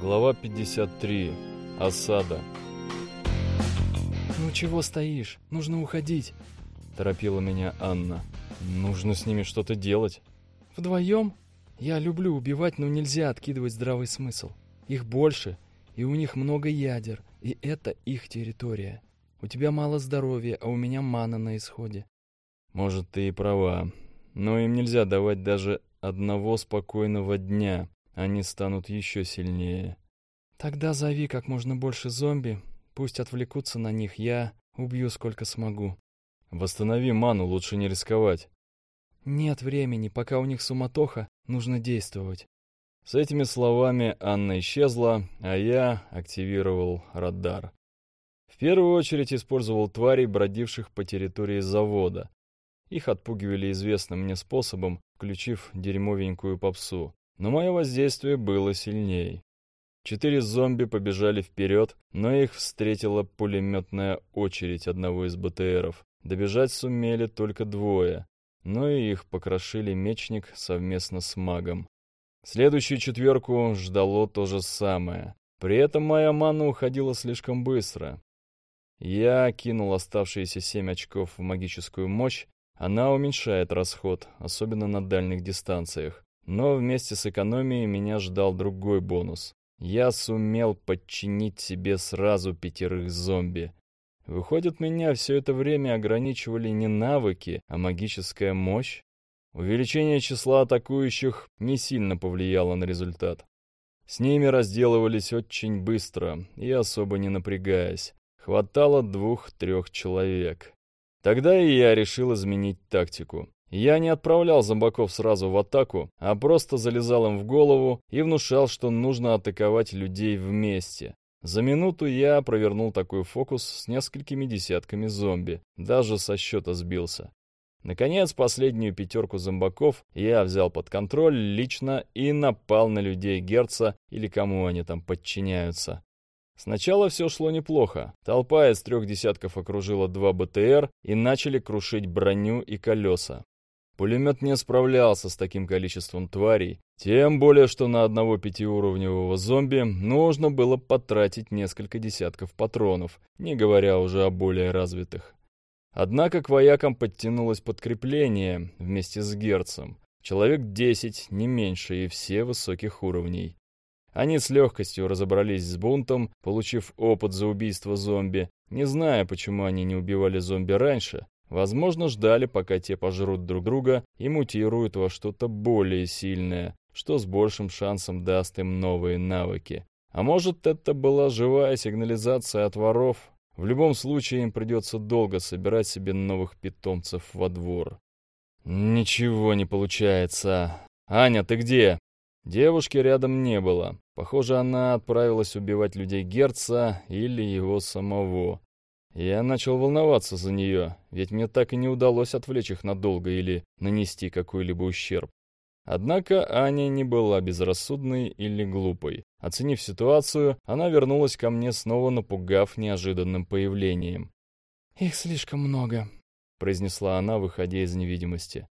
Глава 53. Осада. «Ну чего стоишь? Нужно уходить!» — торопила меня Анна. «Нужно с ними что-то делать». «Вдвоем? Я люблю убивать, но нельзя откидывать здравый смысл. Их больше, и у них много ядер, и это их территория. У тебя мало здоровья, а у меня мана на исходе». «Может, ты и права, но им нельзя давать даже одного спокойного дня, они станут еще сильнее. Тогда зови как можно больше зомби, пусть отвлекутся на них, я убью сколько смогу. Восстанови ману, лучше не рисковать. Нет времени, пока у них суматоха, нужно действовать. С этими словами Анна исчезла, а я активировал радар. В первую очередь использовал тварей, бродивших по территории завода. Их отпугивали известным мне способом, включив дерьмовенькую попсу. Но мое воздействие было сильней. Четыре зомби побежали вперед, но их встретила пулеметная очередь одного из БТРов. Добежать сумели только двое, но и их покрошили мечник совместно с магом. Следующую четверку ждало то же самое. При этом моя мана уходила слишком быстро. Я кинул оставшиеся семь очков в магическую мощь. Она уменьшает расход, особенно на дальних дистанциях. Но вместе с экономией меня ждал другой бонус. Я сумел подчинить себе сразу пятерых зомби. Выходит, меня все это время ограничивали не навыки, а магическая мощь? Увеличение числа атакующих не сильно повлияло на результат. С ними разделывались очень быстро и особо не напрягаясь. Хватало двух-трех человек. Тогда и я решил изменить тактику. Я не отправлял зомбаков сразу в атаку, а просто залезал им в голову и внушал, что нужно атаковать людей вместе. За минуту я провернул такой фокус с несколькими десятками зомби, даже со счета сбился. Наконец, последнюю пятерку зомбаков я взял под контроль лично и напал на людей Герца или кому они там подчиняются. Сначала все шло неплохо. Толпа из трех десятков окружила два БТР и начали крушить броню и колеса. Пулемет не справлялся с таким количеством тварей, тем более, что на одного пятиуровневого зомби нужно было потратить несколько десятков патронов, не говоря уже о более развитых. Однако к воякам подтянулось подкрепление вместе с Герцем. Человек 10, не меньше, и все высоких уровней. Они с легкостью разобрались с бунтом, получив опыт за убийство зомби, не зная, почему они не убивали зомби раньше, Возможно, ждали, пока те пожрут друг друга и мутируют во что-то более сильное, что с большим шансом даст им новые навыки. А может, это была живая сигнализация от воров? В любом случае, им придется долго собирать себе новых питомцев во двор. Ничего не получается. Аня, ты где? Девушки рядом не было. Похоже, она отправилась убивать людей Герца или его самого. Я начал волноваться за нее, ведь мне так и не удалось отвлечь их надолго или нанести какой-либо ущерб. Однако Аня не была безрассудной или глупой. Оценив ситуацию, она вернулась ко мне, снова напугав неожиданным появлением. «Их слишком много», — произнесла она, выходя из невидимости.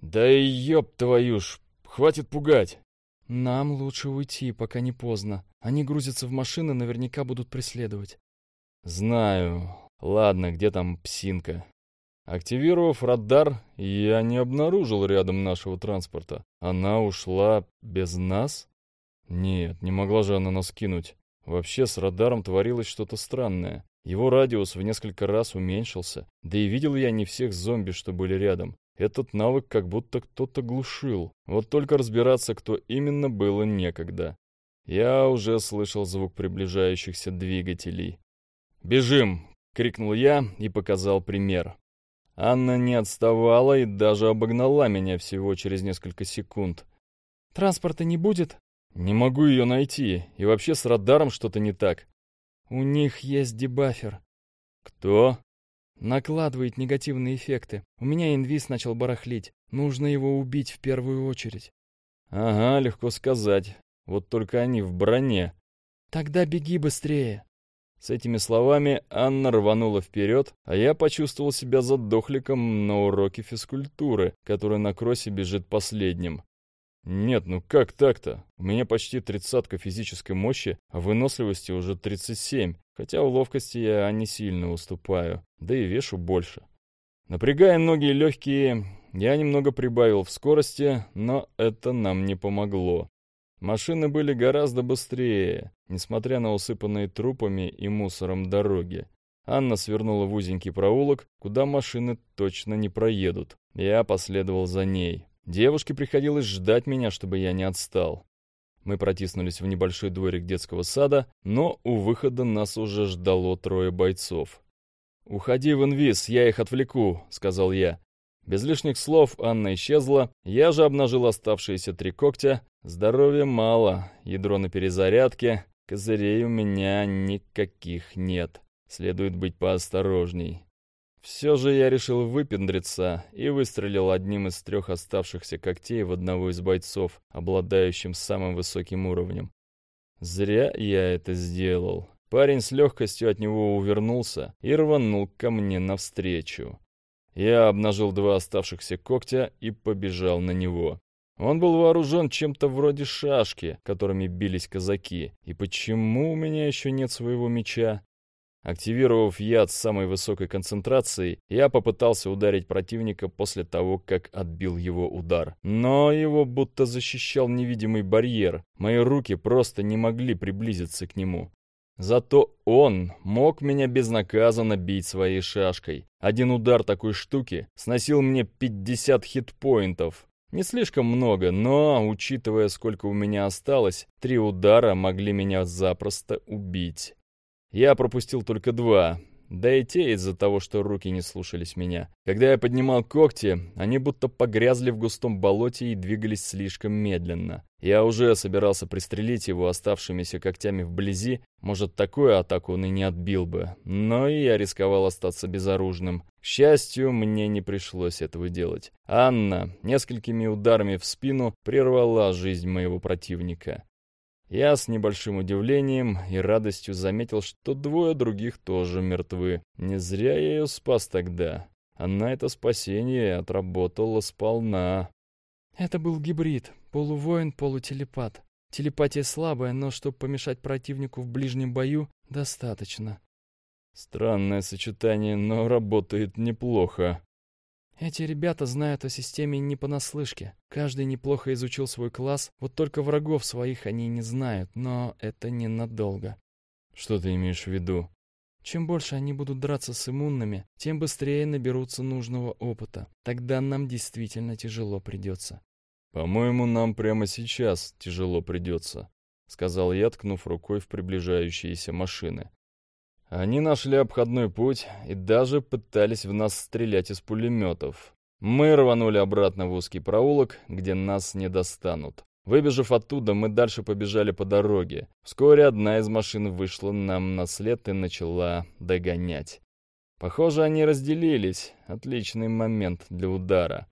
«Да и ёб твою ж, хватит пугать!» «Нам лучше уйти, пока не поздно. Они грузятся в машины, наверняка будут преследовать». «Знаю. Ладно, где там псинка?» Активировав радар, я не обнаружил рядом нашего транспорта. Она ушла без нас? Нет, не могла же она нас кинуть. Вообще с радаром творилось что-то странное. Его радиус в несколько раз уменьшился. Да и видел я не всех зомби, что были рядом. Этот навык как будто кто-то глушил. Вот только разбираться, кто именно, было некогда. Я уже слышал звук приближающихся двигателей. «Бежим!» — крикнул я и показал пример. Анна не отставала и даже обогнала меня всего через несколько секунд. «Транспорта не будет?» «Не могу ее найти, и вообще с радаром что-то не так». «У них есть дебафер». «Кто?» «Накладывает негативные эффекты. У меня инвиз начал барахлить. Нужно его убить в первую очередь». «Ага, легко сказать. Вот только они в броне». «Тогда беги быстрее». С этими словами Анна рванула вперед, а я почувствовал себя задохликом на уроке физкультуры, который на кроссе бежит последним. Нет, ну как так-то? У меня почти тридцатка физической мощи, а выносливости уже 37, хотя в ловкости я не сильно уступаю, да и вешу больше. Напрягая ноги и легкие, я немного прибавил в скорости, но это нам не помогло. Машины были гораздо быстрее, несмотря на усыпанные трупами и мусором дороги. Анна свернула в узенький проулок, куда машины точно не проедут. Я последовал за ней. Девушке приходилось ждать меня, чтобы я не отстал. Мы протиснулись в небольшой дворик детского сада, но у выхода нас уже ждало трое бойцов. «Уходи в инвиз, я их отвлеку», — сказал я. Без лишних слов Анна исчезла, я же обнажил оставшиеся три когтя. Здоровья мало, ядро на перезарядке, козырей у меня никаких нет. Следует быть поосторожней. Все же я решил выпендриться и выстрелил одним из трех оставшихся когтей в одного из бойцов, обладающим самым высоким уровнем. Зря я это сделал. Парень с легкостью от него увернулся и рванул ко мне навстречу. Я обнажил два оставшихся когтя и побежал на него. Он был вооружен чем-то вроде шашки, которыми бились казаки. И почему у меня еще нет своего меча? Активировав яд с самой высокой концентрацией, я попытался ударить противника после того, как отбил его удар. Но его будто защищал невидимый барьер. Мои руки просто не могли приблизиться к нему. Зато он мог меня безнаказанно бить своей шашкой. Один удар такой штуки сносил мне 50 хитпоинтов. Не слишком много, но, учитывая, сколько у меня осталось, три удара могли меня запросто убить. Я пропустил только два, да и те из-за того, что руки не слушались меня. Когда я поднимал когти, они будто погрязли в густом болоте и двигались слишком медленно. Я уже собирался пристрелить его оставшимися когтями вблизи, может, такую атаку он и не отбил бы, но и я рисковал остаться безоружным. К счастью, мне не пришлось этого делать. Анна несколькими ударами в спину прервала жизнь моего противника. Я с небольшим удивлением и радостью заметил, что двое других тоже мертвы. Не зря я ее спас тогда. Она это спасение отработала сполна. Это был гибрид, полувоин, полутелепат. Телепатия слабая, но чтобы помешать противнику в ближнем бою, достаточно. Странное сочетание, но работает неплохо. Эти ребята знают о системе не понаслышке. Каждый неплохо изучил свой класс, вот только врагов своих они не знают, но это ненадолго. Что ты имеешь в виду? Чем больше они будут драться с иммунными, тем быстрее наберутся нужного опыта. Тогда нам действительно тяжело придется. По-моему, нам прямо сейчас тяжело придется, сказал я, ткнув рукой в приближающиеся машины. Они нашли обходной путь и даже пытались в нас стрелять из пулеметов. Мы рванули обратно в узкий проулок, где нас не достанут. Выбежав оттуда, мы дальше побежали по дороге. Вскоре одна из машин вышла нам на след и начала догонять. Похоже, они разделились. Отличный момент для удара.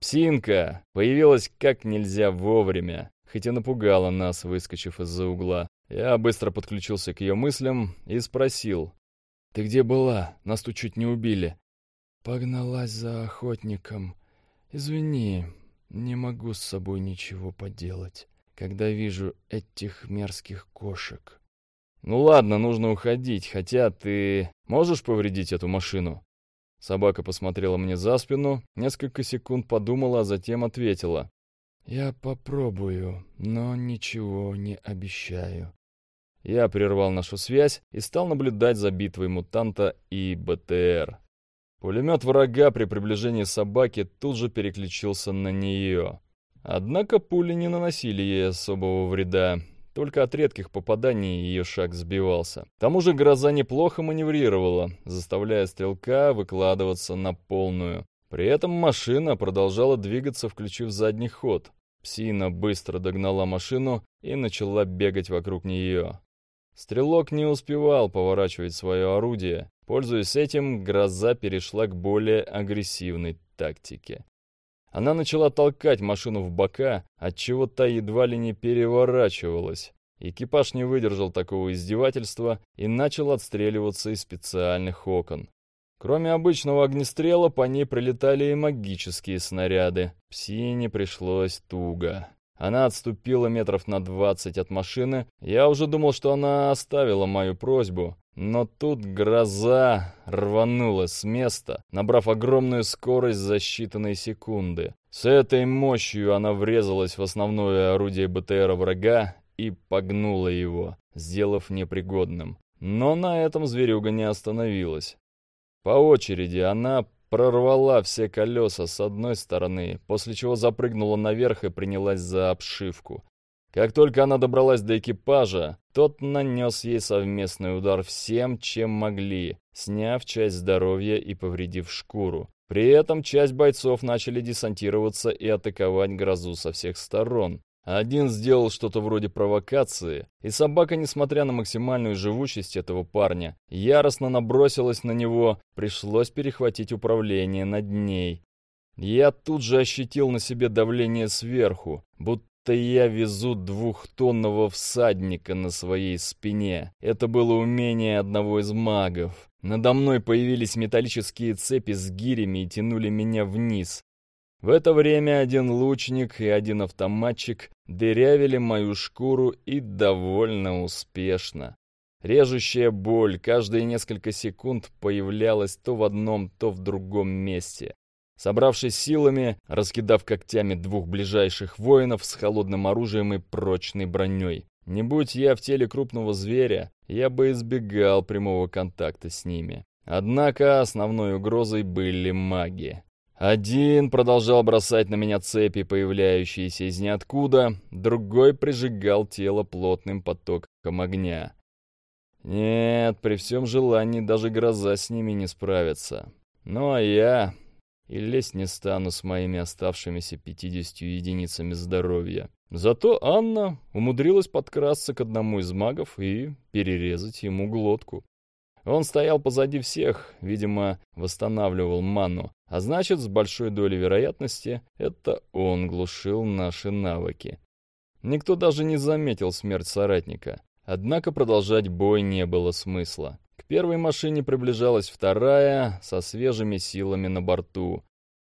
Псинка появилась как нельзя вовремя, хоть и напугала нас, выскочив из-за угла. Я быстро подключился к ее мыслям и спросил. «Ты где была? Нас тут чуть не убили». «Погналась за охотником. Извини, не могу с собой ничего поделать, когда вижу этих мерзких кошек». «Ну ладно, нужно уходить, хотя ты можешь повредить эту машину?» Собака посмотрела мне за спину, несколько секунд подумала, а затем ответила. «Я попробую, но ничего не обещаю». Я прервал нашу связь и стал наблюдать за битвой мутанта и БТР. Пулемет врага при приближении собаки тут же переключился на нее. Однако пули не наносили ей особого вреда, только от редких попаданий ее шаг сбивался. К тому же гроза неплохо маневрировала, заставляя стрелка выкладываться на полную. При этом машина продолжала двигаться, включив задний ход. Псина быстро догнала машину и начала бегать вокруг нее. Стрелок не успевал поворачивать свое орудие. Пользуясь этим, гроза перешла к более агрессивной тактике. Она начала толкать машину в бока, отчего та едва ли не переворачивалась. Экипаж не выдержал такого издевательства и начал отстреливаться из специальных окон. Кроме обычного огнестрела, по ней прилетали и магические снаряды. Псине пришлось туго. Она отступила метров на двадцать от машины. Я уже думал, что она оставила мою просьбу. Но тут гроза рванула с места, набрав огромную скорость за считанные секунды. С этой мощью она врезалась в основное орудие БТРа врага и погнула его, сделав непригодным. Но на этом зверюга не остановилась. По очереди она прорвала все колеса с одной стороны, после чего запрыгнула наверх и принялась за обшивку. Как только она добралась до экипажа, тот нанес ей совместный удар всем, чем могли, сняв часть здоровья и повредив шкуру. При этом часть бойцов начали десантироваться и атаковать грозу со всех сторон. Один сделал что-то вроде провокации, и собака, несмотря на максимальную живучесть этого парня, яростно набросилась на него, пришлось перехватить управление над ней. Я тут же ощутил на себе давление сверху, будто я везу двухтонного всадника на своей спине. Это было умение одного из магов. Надо мной появились металлические цепи с гирями и тянули меня вниз. В это время один лучник и один автоматчик дырявили мою шкуру и довольно успешно. Режущая боль каждые несколько секунд появлялась то в одном, то в другом месте. Собравшись силами, раскидав когтями двух ближайших воинов с холодным оружием и прочной броней. Не будь я в теле крупного зверя, я бы избегал прямого контакта с ними. Однако основной угрозой были маги. Один продолжал бросать на меня цепи, появляющиеся из ниоткуда, другой прижигал тело плотным потоком огня. Нет, при всем желании даже гроза с ними не справится. Ну а я и лезть не стану с моими оставшимися 50 единицами здоровья. Зато Анна умудрилась подкрасться к одному из магов и перерезать ему глотку. Он стоял позади всех, видимо, восстанавливал ману, а значит, с большой долей вероятности, это он глушил наши навыки. Никто даже не заметил смерть соратника. Однако продолжать бой не было смысла. К первой машине приближалась вторая, со свежими силами на борту.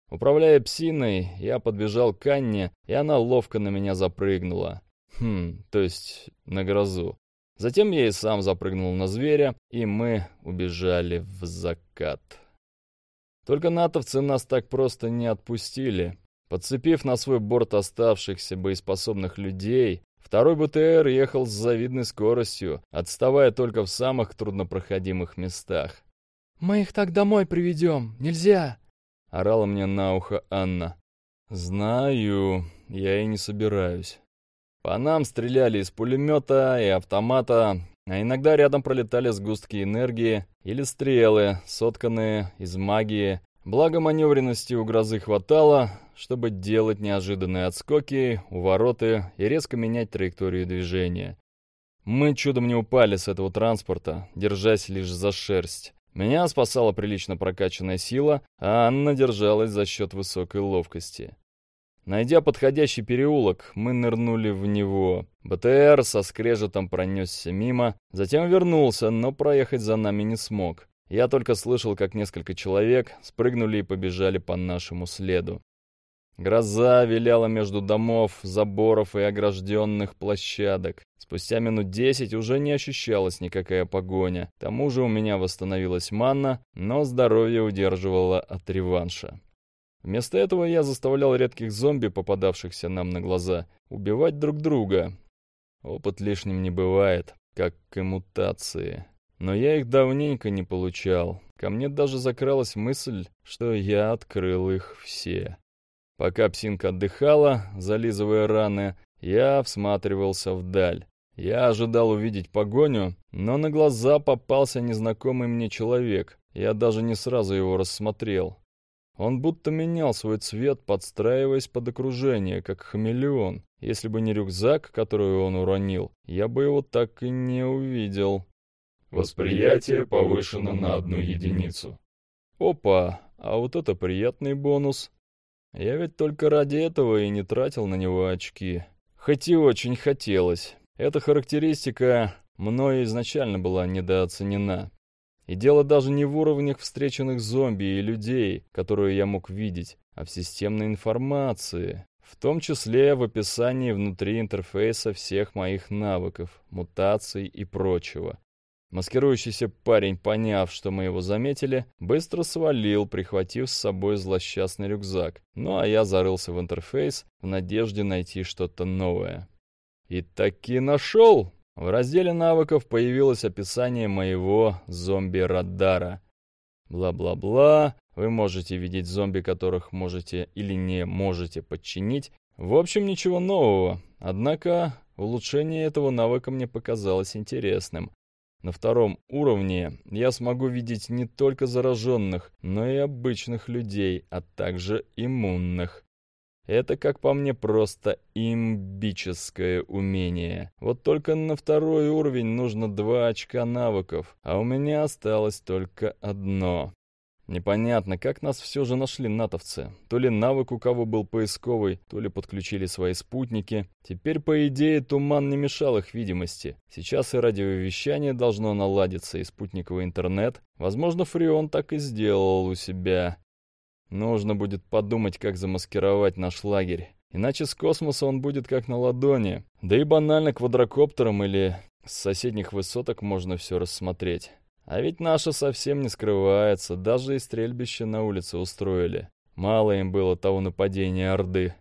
Управляя псиной, я подбежал к Анне, и она ловко на меня запрыгнула. Хм, то есть на грозу. Затем я и сам запрыгнул на зверя, и мы убежали в закат. Только натовцы нас так просто не отпустили. Подцепив на свой борт оставшихся боеспособных людей, второй БТР ехал с завидной скоростью, отставая только в самых труднопроходимых местах. «Мы их так домой приведем, нельзя!» — орала мне на ухо Анна. «Знаю, я и не собираюсь». По нам стреляли из пулемета и автомата, а иногда рядом пролетали сгустки энергии или стрелы, сотканные из магии. Благо маневренности у грозы хватало, чтобы делать неожиданные отскоки, увороты и резко менять траекторию движения. Мы чудом не упали с этого транспорта, держась лишь за шерсть. Меня спасала прилично прокачанная сила, а Анна держалась за счет высокой ловкости. Найдя подходящий переулок, мы нырнули в него. БТР со скрежетом пронесся мимо, затем вернулся, но проехать за нами не смог. Я только слышал, как несколько человек спрыгнули и побежали по нашему следу. Гроза виляла между домов, заборов и огражденных площадок. Спустя минут десять уже не ощущалась никакая погоня. К тому же у меня восстановилась манна, но здоровье удерживало от реванша. Вместо этого я заставлял редких зомби, попадавшихся нам на глаза, убивать друг друга. Опыт лишним не бывает, как и мутации. Но я их давненько не получал. Ко мне даже закралась мысль, что я открыл их все. Пока псинка отдыхала, зализывая раны, я всматривался вдаль. Я ожидал увидеть погоню, но на глаза попался незнакомый мне человек. Я даже не сразу его рассмотрел. Он будто менял свой цвет, подстраиваясь под окружение, как хамелеон. Если бы не рюкзак, который он уронил, я бы его так и не увидел. Восприятие повышено на одну единицу. Опа, а вот это приятный бонус. Я ведь только ради этого и не тратил на него очки. Хоть и очень хотелось. Эта характеристика мной изначально была недооценена. И дело даже не в уровнях встреченных зомби и людей, которые я мог видеть, а в системной информации. В том числе в описании внутри интерфейса всех моих навыков, мутаций и прочего. Маскирующийся парень, поняв, что мы его заметили, быстро свалил, прихватив с собой злосчастный рюкзак. Ну а я зарылся в интерфейс в надежде найти что-то новое. И таки нашел! В разделе навыков появилось описание моего зомби-радара. Бла-бла-бла, вы можете видеть зомби, которых можете или не можете подчинить. В общем, ничего нового. Однако улучшение этого навыка мне показалось интересным. На втором уровне я смогу видеть не только зараженных, но и обычных людей, а также иммунных. Это, как по мне, просто имбическое умение. Вот только на второй уровень нужно два очка навыков, а у меня осталось только одно. Непонятно, как нас все же нашли натовцы. То ли навык у кого был поисковый, то ли подключили свои спутники. Теперь, по идее, туман не мешал их видимости. Сейчас и радиовещание должно наладиться, и спутниковый интернет. Возможно, Фреон так и сделал у себя. Нужно будет подумать, как замаскировать наш лагерь. Иначе с космоса он будет как на ладони. Да и банально квадрокоптером или с соседних высоток можно все рассмотреть. А ведь наша совсем не скрывается, даже и стрельбище на улице устроили. Мало им было того нападения Орды.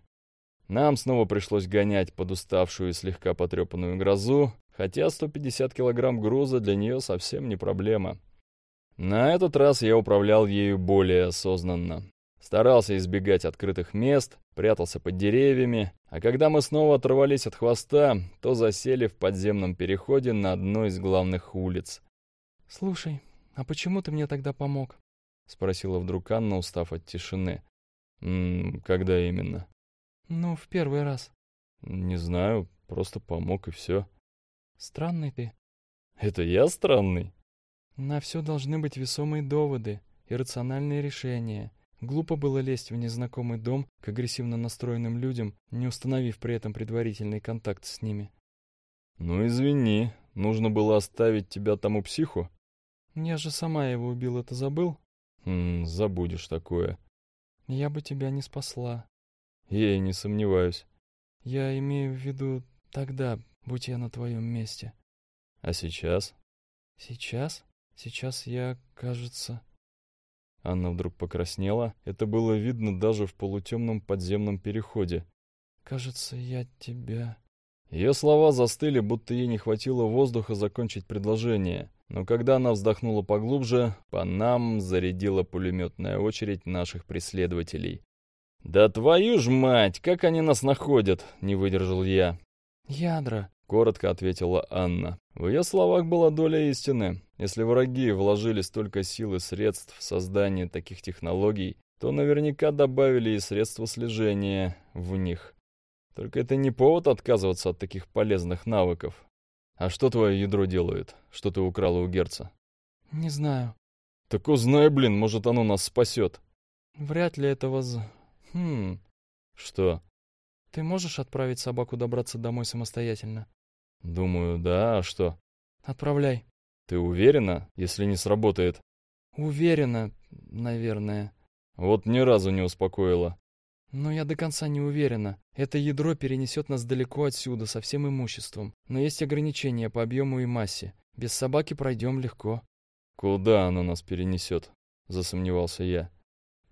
Нам снова пришлось гонять под уставшую и слегка потрепанную грозу, хотя 150 килограмм груза для нее совсем не проблема. На этот раз я управлял ею более осознанно. Старался избегать открытых мест, прятался под деревьями, а когда мы снова оторвались от хвоста, то засели в подземном переходе на одной из главных улиц. «Слушай, а почему ты мне тогда помог?» — спросила вдруг Анна, устав от тишины. «М -м, «Когда именно?» «Ну, в первый раз». «Не знаю, просто помог и все». «Странный ты». «Это я странный?» «На все должны быть весомые доводы и рациональные решения. Глупо было лезть в незнакомый дом к агрессивно настроенным людям, не установив при этом предварительный контакт с ними». «Ну, извини, нужно было оставить тебя тому психу?» Я же сама его убила, ты забыл? Хм, забудешь такое. Я бы тебя не спасла. Я и не сомневаюсь. Я имею в виду тогда, будь я на твоем месте. А сейчас? Сейчас? Сейчас я, кажется... Анна вдруг покраснела. Это было видно даже в полутемном подземном переходе. «Кажется, я тебя...» Ее слова застыли, будто ей не хватило воздуха закончить предложение. Но когда она вздохнула поглубже, по нам зарядила пулеметная очередь наших преследователей. «Да твою ж мать, как они нас находят!» — не выдержал я. «Ядра», — коротко ответила Анна. В ее словах была доля истины. Если враги вложили столько сил и средств в создание таких технологий, то наверняка добавили и средства слежения в них. Только это не повод отказываться от таких полезных навыков. «А что твое ядро делает? Что ты украла у Герца?» «Не знаю». «Так узнай, блин, может, оно нас спасет». «Вряд ли это воз... Хм...» «Что?» «Ты можешь отправить собаку добраться домой самостоятельно?» «Думаю, да. А что?» «Отправляй». «Ты уверена, если не сработает?» «Уверена, наверное». «Вот ни разу не успокоила». Но я до конца не уверена. Это ядро перенесет нас далеко отсюда, со всем имуществом. Но есть ограничения по объему и массе. Без собаки пройдем легко. Куда оно нас перенесет? Засомневался я.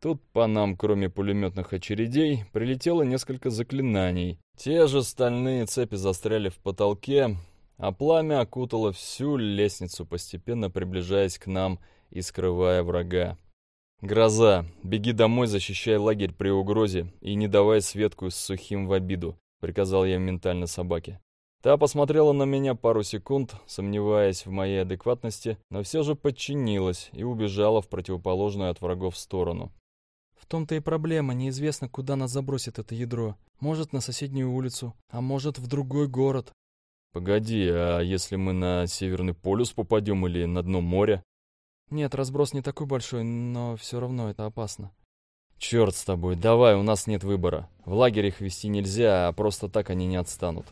Тут по нам, кроме пулеметных очередей, прилетело несколько заклинаний. Те же стальные цепи застряли в потолке, а пламя окутало всю лестницу, постепенно приближаясь к нам и скрывая врага. «Гроза, беги домой, защищай лагерь при угрозе и не давай Светку с сухим в обиду», — приказал я ментально собаке. Та посмотрела на меня пару секунд, сомневаясь в моей адекватности, но все же подчинилась и убежала в противоположную от врагов сторону. «В том-то и проблема, неизвестно, куда нас забросит это ядро. Может, на соседнюю улицу, а может, в другой город». «Погоди, а если мы на Северный полюс попадем или на дно моря?» Нет, разброс не такой большой, но все равно это опасно. Черт с тобой, давай, у нас нет выбора. В лагерь их вести нельзя, а просто так они не отстанут.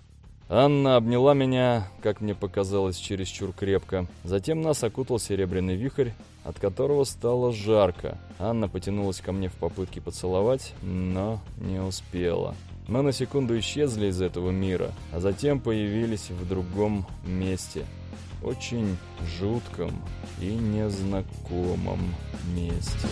Анна обняла меня, как мне показалось, чересчур крепко. Затем нас окутал серебряный вихрь, от которого стало жарко. Анна потянулась ко мне в попытке поцеловать, но не успела. Мы на секунду исчезли из этого мира, а затем появились в другом месте. Очень жутком и незнакомом месте.